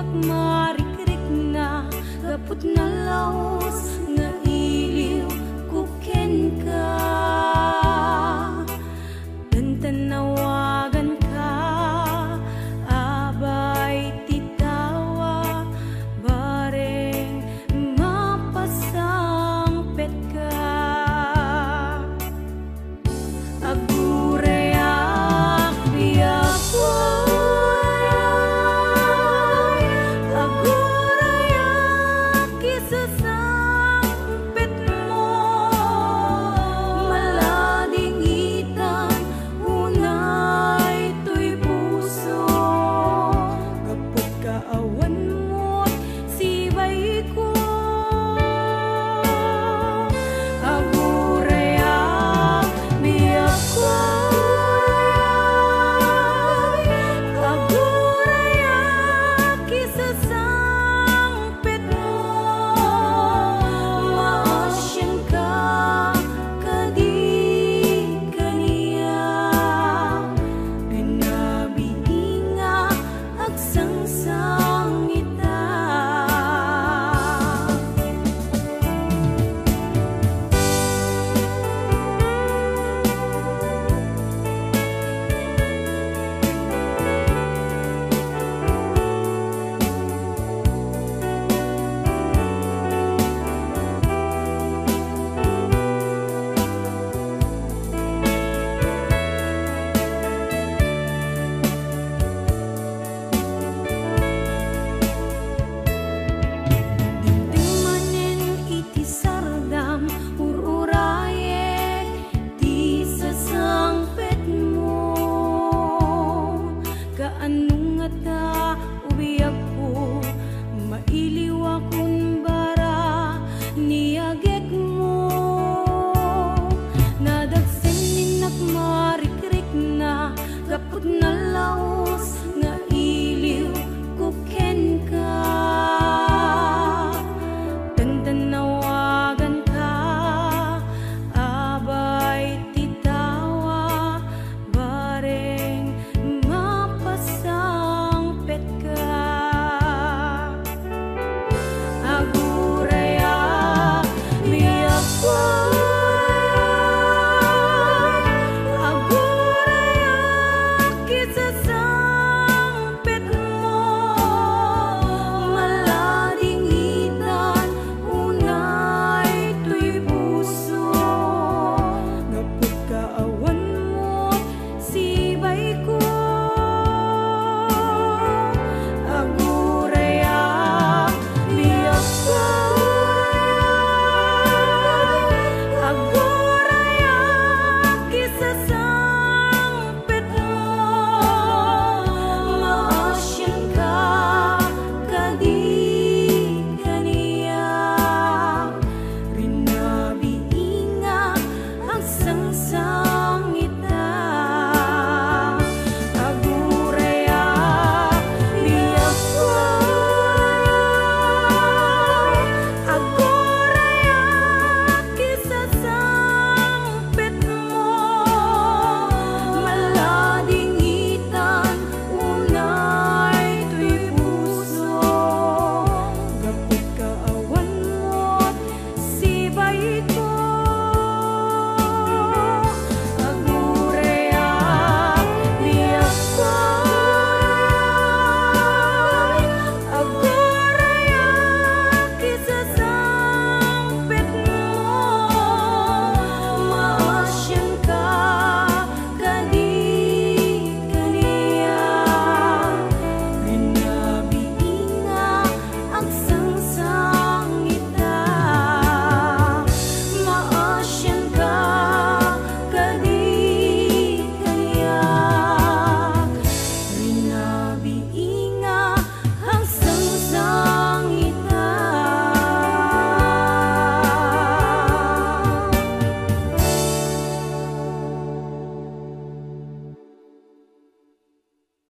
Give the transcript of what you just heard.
nak marikrik na. Gapot na laos nga iliw kuken ka. Tantanawa Jesus.